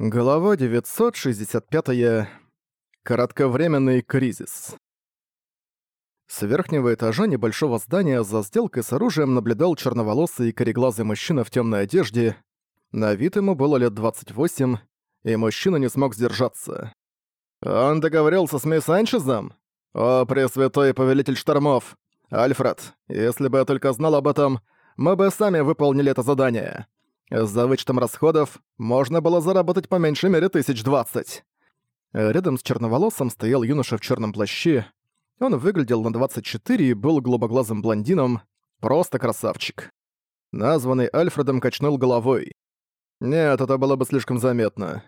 Глава 965. -я. Кратковременный кризис. С верхнего этажа небольшого здания за сделкой с оружием наблюдал черноволосый и кореглазый мужчина в темной одежде. На вид ему было лет 28, и мужчина не смог сдержаться. «Он договорился с мисс Санчезом? О, пресвятой повелитель штормов! Альфред, если бы я только знал об этом, мы бы сами выполнили это задание. За вычетом расходов можно было заработать по меньшей мере тысяч двадцать. Рядом с черноволосым стоял юноша в черном плаще. Он выглядел на 24 и был голубоглазым блондином. Просто красавчик. Названный Альфредом качнул головой. Нет, это было бы слишком заметно.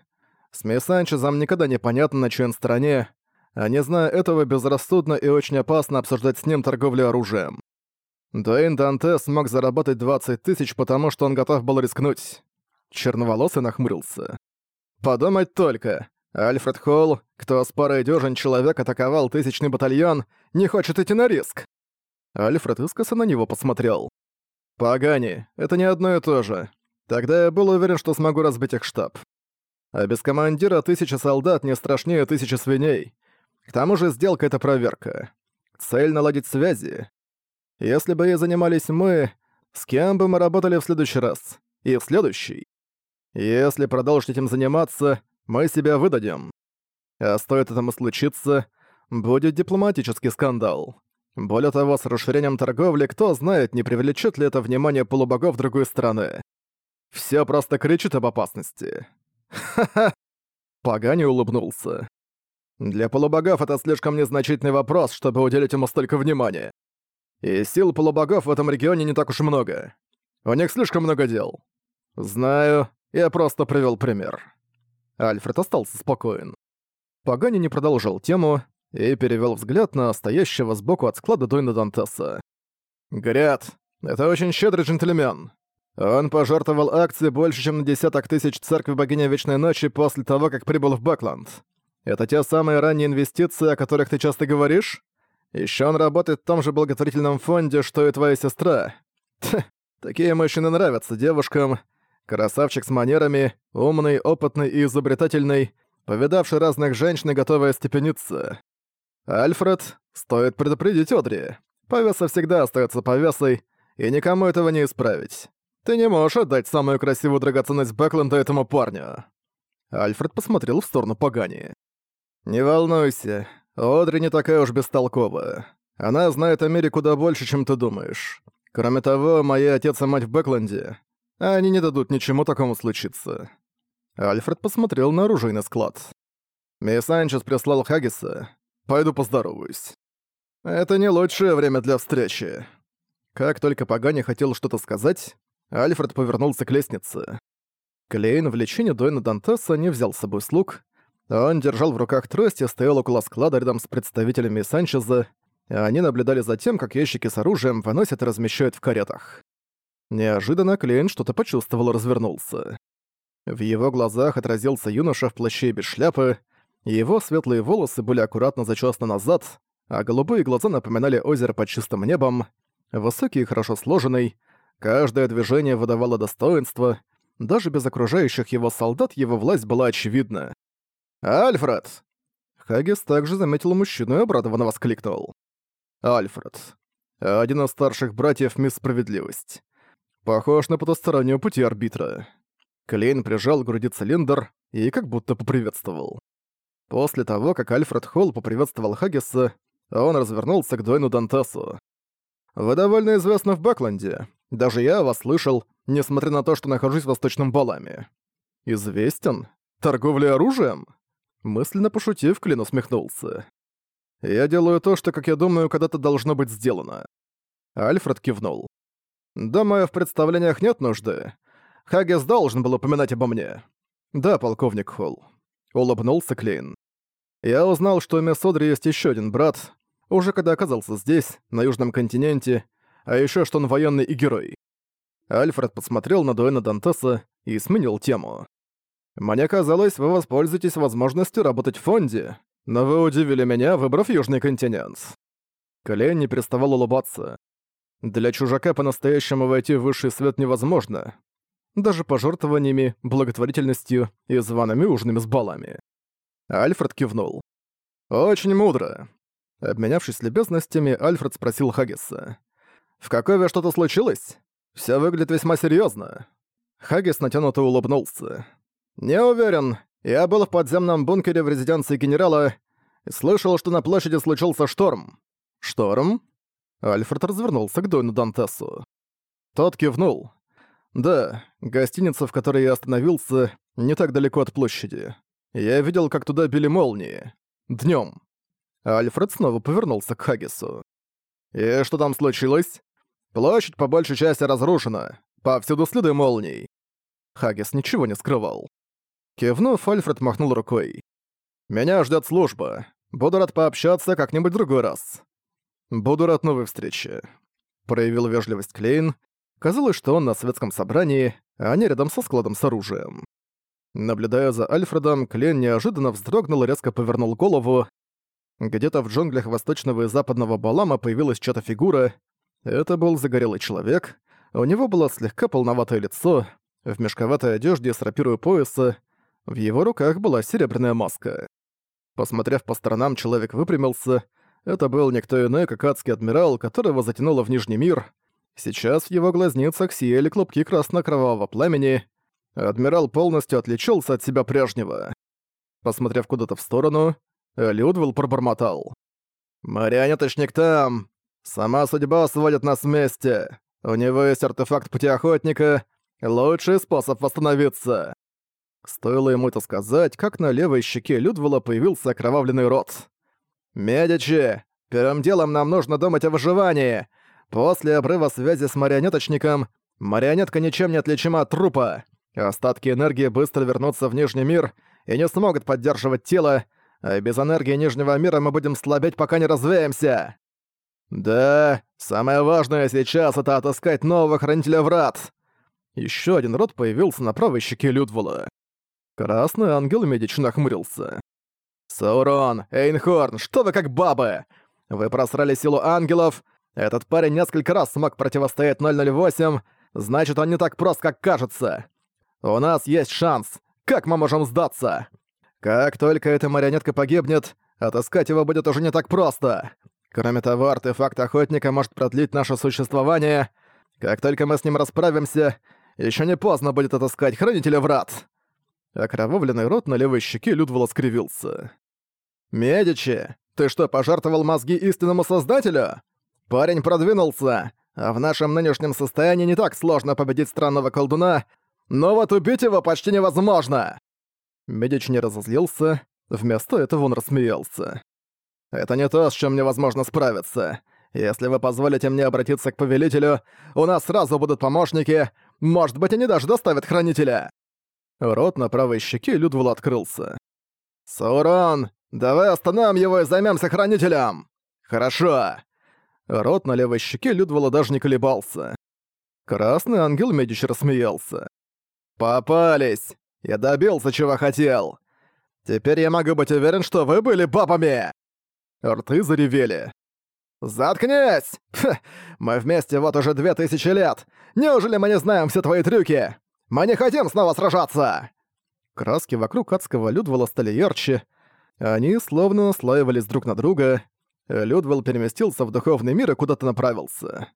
С Мейсанчезом никогда не понятно, на чьей стороне, а не зная этого, безрассудно и очень опасно обсуждать с ним торговлю оружием. Дуэйн Данте смог заработать 20 тысяч, потому что он готов был рискнуть. Черноволосый нахмурился. Подумать только. Альфред Холл, кто с парой дюжин человек атаковал тысячный батальон, не хочет идти на риск. Альфред искоса на него посмотрел. «Погани, это не одно и то же. Тогда я был уверен, что смогу разбить их штаб. А без командира тысяча солдат не страшнее тысячи свиней. К тому же сделка — это проверка. Цель — наладить связи. Если бы ей занимались мы, с кем бы мы работали в следующий раз? И в следующий? Если продолжить этим заниматься, мы себя выдадим. А стоит этому случиться, будет дипломатический скандал. Более того, с расширением торговли кто знает, не привлечет ли это внимание полубогов другой страны. Все просто кричит об опасности. Ха-ха! Пагани улыбнулся. Для полубогов это слишком незначительный вопрос, чтобы уделить ему столько внимания и сил полубогов в этом регионе не так уж много. У них слишком много дел. Знаю, я просто привел пример. Альфред остался спокоен. Пагани не продолжил тему и перевел взгляд на стоящего сбоку от склада Дойна Дантеса. Горят. это очень щедрый джентльмен. Он пожертвовал акции больше, чем на десяток тысяч церкви Богини Вечной Ночи после того, как прибыл в Бэкланд. Это те самые ранние инвестиции, о которых ты часто говоришь?» Еще он работает в том же благотворительном фонде, что и твоя сестра. Тх, такие мужчины нравятся девушкам. Красавчик с манерами, умный, опытный и изобретательный, повидавший разных женщин и готовый остепениться. Альфред, стоит предупредить Одри. Повеса всегда остается повесой, и никому этого не исправить. Ты не можешь отдать самую красивую драгоценность Бэкленда этому парню. Альфред посмотрел в сторону Пагани. «Не волнуйся, Одри не такая уж бестолковая. Она знает о мире куда больше, чем ты думаешь. Кроме того, мои отец и мать в Бэкленде. Они не дадут ничему такому случиться». Альфред посмотрел на оружейный склад. «Мисс Санчес прислал Хагиса. Пойду поздороваюсь». «Это не лучшее время для встречи». Как только Пагани хотел что-то сказать, Альфред повернулся к лестнице. Клейн в лечении Дойна Дантеса не взял с собой слуг, он держал в руках трость и стоял около склада рядом с представителями Санчеза, а они наблюдали за тем, как ящики с оружием выносят и размещают в каретах. Неожиданно Клейн что-то почувствовал и развернулся. В его глазах отразился юноша в плаще без шляпы, его светлые волосы были аккуратно зачесаны назад, а голубые глаза напоминали озеро под чистым небом, высокий и хорошо сложенный, каждое движение выдавало достоинство, даже без окружающих его солдат его власть была очевидна. «Альфред!» Хагис также заметил мужчину и обрадованно воскликнул. «Альфред. Один из старших братьев Мисс Справедливость. Похож на потустороннюю пути арбитра». Клейн прижал к груди цилиндр и как будто поприветствовал. После того, как Альфред Холл поприветствовал Хагиса, он развернулся к Дуэну Дантесу. «Вы довольно известны в Бэкленде. Даже я вас слышал, несмотря на то, что нахожусь в Восточном Баламе». «Известен? Торговля оружием?» Мысленно пошутив, Клин усмехнулся. «Я делаю то, что, как я думаю, когда-то должно быть сделано». Альфред кивнул. «Думаю, в представлениях нет нужды. Хаггис должен был упоминать обо мне». «Да, полковник Холл». Улыбнулся Клин. «Я узнал, что у Месодри есть еще один брат, уже когда оказался здесь, на Южном континенте, а еще что он военный и герой». Альфред посмотрел на Дуэна Дантеса и сменил тему. Мне казалось, вы воспользуетесь возможностью работать в фонде, но вы удивили меня, выбрав Южный континент». Колен не переставал улыбаться. «Для чужака по-настоящему войти в высший свет невозможно, даже пожертвованиями, благотворительностью и зваными ужинами с балами». Альфред кивнул. «Очень мудро». Обменявшись любезностями, Альфред спросил Хаггиса. «В Какове что-то случилось? Все выглядит весьма серьезно. Хаггис натянуто улыбнулся. «Не уверен. Я был в подземном бункере в резиденции генерала и слышал, что на площади случился шторм». «Шторм?» Альфред развернулся к Дойну Дантесу. Тот кивнул. «Да, гостиница, в которой я остановился, не так далеко от площади. Я видел, как туда били молнии. Днём». Альфред снова повернулся к Хагису. «И что там случилось?» «Площадь по большей части разрушена. Повсюду следы молний». Хагис ничего не скрывал. Кивнув, Альфред махнул рукой. «Меня ждет служба. Буду рад пообщаться как-нибудь другой раз. Буду рад новой встрече». Проявил вежливость Клейн. Казалось, что он на светском собрании, а не рядом со складом с оружием. Наблюдая за Альфредом, Клейн неожиданно вздрогнул и резко повернул голову. Где-то в джунглях восточного и западного Балама появилась чья-то фигура. Это был загорелый человек. У него было слегка полноватое лицо, в мешковатой одежде с рапирой пояса, в его руках была серебряная маска. Посмотрев по сторонам, человек выпрямился. Это был никто иной, как адский адмирал, которого затянуло в Нижний мир. Сейчас в его глазницах сияли клубки красно-кровавого пламени. Адмирал полностью отличился от себя прежнего. Посмотрев куда-то в сторону, Людвилл пробормотал. «Марионеточник там! Сама судьба сводит нас вместе! У него есть артефакт путеохотника, лучший способ восстановиться!» Стоило ему это сказать, как на левой щеке Людвала появился окровавленный рот. «Медичи, первым делом нам нужно думать о выживании. После обрыва связи с марионеточником марионетка ничем не отличима от трупа. Остатки энергии быстро вернутся в Нижний мир и не смогут поддерживать тело, а без энергии Нижнего мира мы будем слабеть, пока не развеемся. Да, самое важное сейчас — это отыскать нового Хранителя Врат». Еще один рот появился на правой щеке Людвала. Красный ангел медично хмурился. «Саурон, Эйнхорн, что вы как бабы? Вы просрали силу ангелов. Этот парень несколько раз смог противостоять 008, значит, он не так прост, как кажется. У нас есть шанс. Как мы можем сдаться? Как только эта марионетка погибнет, отыскать его будет уже не так просто. Кроме того, артефакт Охотника может продлить наше существование. Как только мы с ним расправимся, еще не поздно будет отыскать Хранителя Врат». Окровавленный рот на левой щеке Людвала скривился. «Медичи, ты что, пожертвовал мозги истинному создателю? Парень продвинулся, а в нашем нынешнем состоянии не так сложно победить странного колдуна, но вот убить его почти невозможно!» Медич не разозлился, вместо этого он рассмеялся. «Это не то, с чем невозможно справиться. Если вы позволите мне обратиться к повелителю, у нас сразу будут помощники, может быть, они даже доставят хранителя!» Рот на правой щеке Людвул открылся. «Саурон, давай остановим его и займемся хранителем!» «Хорошо!» Рот на левой щеке Людвала даже не колебался. Красный ангел Медич рассмеялся. «Попались! Я добился, чего хотел! Теперь я могу быть уверен, что вы были бабами!» Рты заревели. «Заткнись! Фух, мы вместе вот уже две тысячи лет! Неужели мы не знаем все твои трюки? Мы не хотим снова сражаться!» Краски вокруг адского Людвала стали ярче. Они словно наслаивались друг на друга. Людвал переместился в духовный мир и куда-то направился.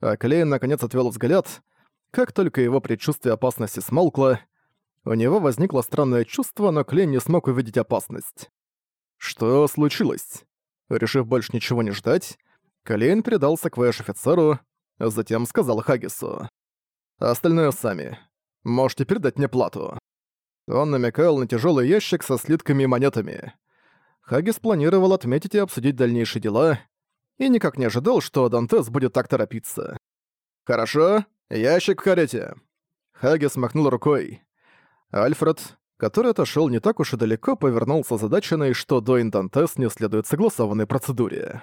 А Клейн наконец отвел взгляд. Как только его предчувствие опасности смолкло, у него возникло странное чувство, но Клейн не смог увидеть опасность. Что случилось? Решив больше ничего не ждать, Клейн предался квэш-офицеру, затем сказал Хагису. «Остальное сами. Можете передать мне плату». Он намекал на тяжелый ящик со слитками и монетами. Хагис планировал отметить и обсудить дальнейшие дела, и никак не ожидал, что Дантес будет так торопиться. «Хорошо, ящик в карете». Хагис махнул рукой. Альфред, который отошел не так уж и далеко, повернулся задаченный, что до Дантес не следует согласованной процедуре.